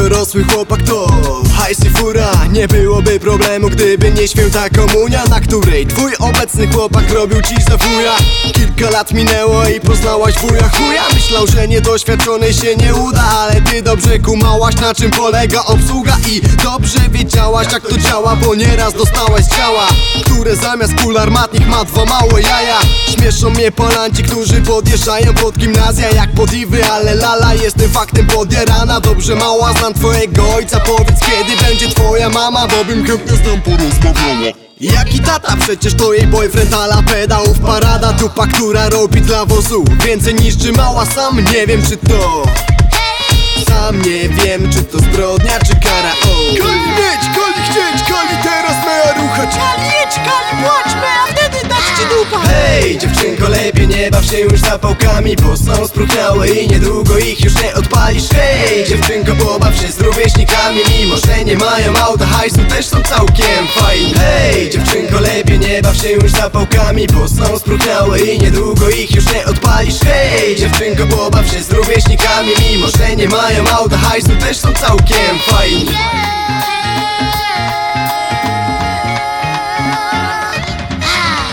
дорослий хлопак то problemu, gdyby nie święta komunia Na której twój obecny chłopak robił ci za wuja. Kilka lat minęło i poznałaś wuja chuja. Myślał, że niedoświadczony się nie uda Ale ty dobrze kumałaś na czym polega obsługa. I dobrze wiedziałaś jak to działa Bo nieraz dostałaś ciała Które zamiast kul armatnych ma dwa małe jaja. Śmieszą mnie polanci, którzy podjeżdżają pod gimnazja Jak podiwy, ale lala jestem faktem podjarana. Dobrze mała, znam twojego ojca. Powiedz kiedy będzie twoja mama Bo bym chętnie z porozmawiała Jaki tata? Przecież to jej boyfriend ala pedałów Parada tupa, która robi dla wozu Więcej niż mała sam nie wiem czy to Sam nie wiem czy to zbrodnia czy kara o. Kali mieć, kali chcieć, kali Hej, dziewczynko, lepiej nie baw się już zapałkami Bo są spróchniałe i niedługo ich już nie odpalisz. Hej, dziewczynko, pobaw się z rówieśnikami Mimo, że nie mają auta, hajsu też są całkiem fajni. Hej, dziewczynko, lepiej nie baw się już zapałkami Bo są spróchniałe i niedługo ich już nie odpalisz. Hej, dziewczynko, pobaw się z rówieśnikami Mimo, że nie mają auta, hajsu też są całkiem fajni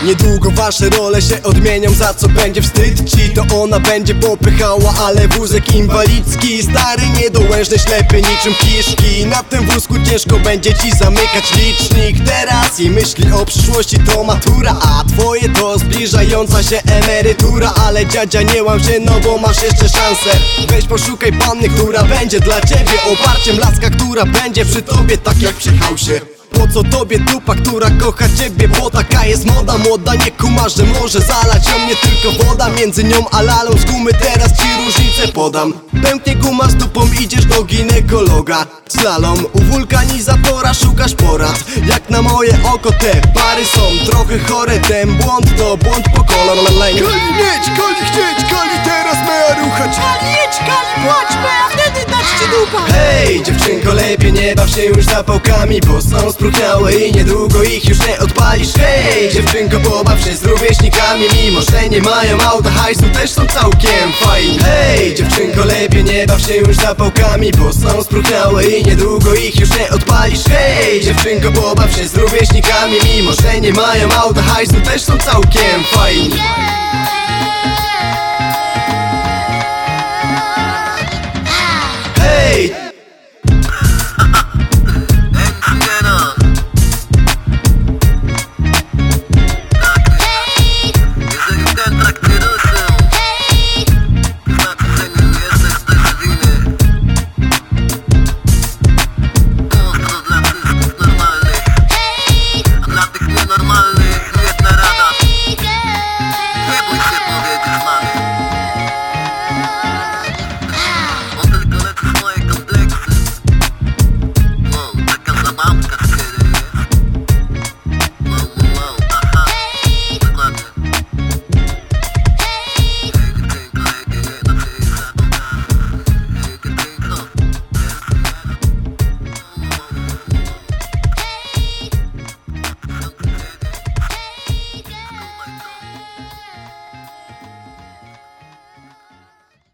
Niedługo wasze role się odmienią, za co będzie wstyd ci To ona będzie popychała, ale wózek inwalidzki Stary, niedołężny, ślepy niczym kiszki. Na tym wózku ciężko będzie ci zamykać licznik. Teraz jej myśli o przyszłości to matura A twoje to zbliżająca się emerytura. Ale dziadzia nie łam się, no bo masz jeszcze szansę. Weź poszukaj panny, która będzie dla ciebie Oparciem. Laska, która będzie przy tobie tak jak przy hałsie po co tobie dupa, która kocha ciebie, bo taka jest moda Młoda nie kuma, że może zalać ją nie tylko woda. Między nią a lalą z gumy teraz ci różnicę podam. Pęknie guma z dupą, idziesz do ginekologa. Slalom, u wulkanizatora szukasz porad. Jak na moje oko te pary są trochę chore Ten błąd to błąd po kolor Kali mieć, kali chcieć, kali teraz mea ruchać. Kali jedź, kali płaczmy, a wtedy dać ci dupa. Hej, dziewczynko, lepiej nie baw się już zapałkami Bo są spróchniałe i niedługo ich już nie odpalisz. Hej, dziewczynko, pobaw się z rówieśnikami. Mimo, że nie mają auta, hajsu też są całkiem fajni. Hej, dziewczynko, lepiej nie baw się już zapałkami Bo są spróchniałe i niedługo ich już nie odpalisz. Hej, dziewczynko, pobaw się z rówieśnikami. Mimo, że nie mają auta, hajsu też są całkiem fajni